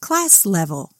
Class level.